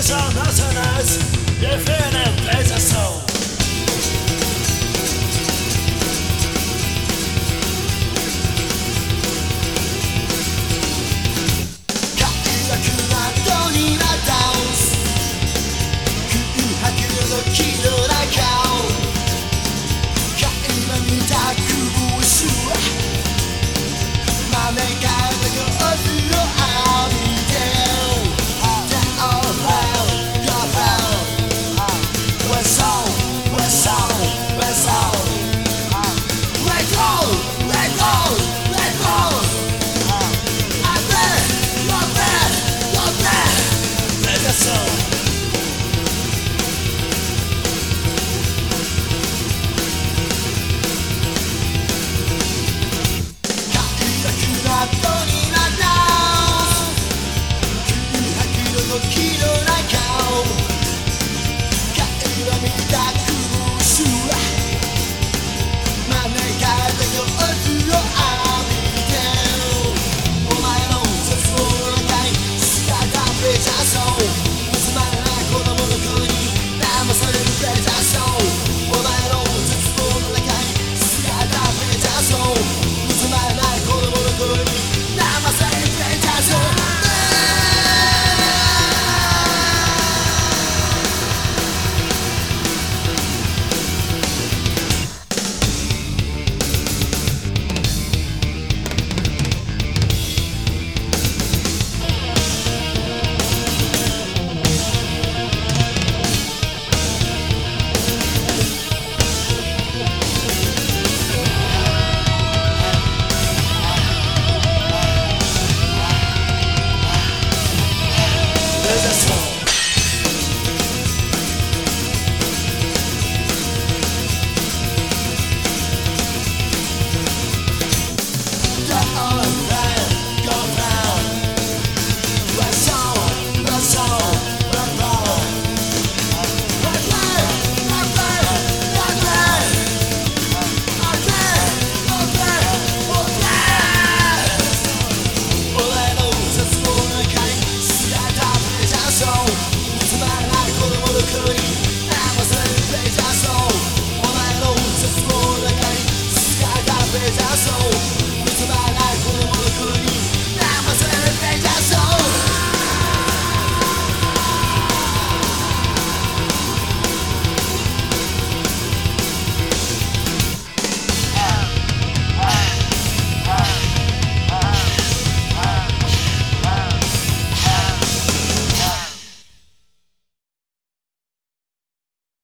I'm not and I 広い顔 Oh.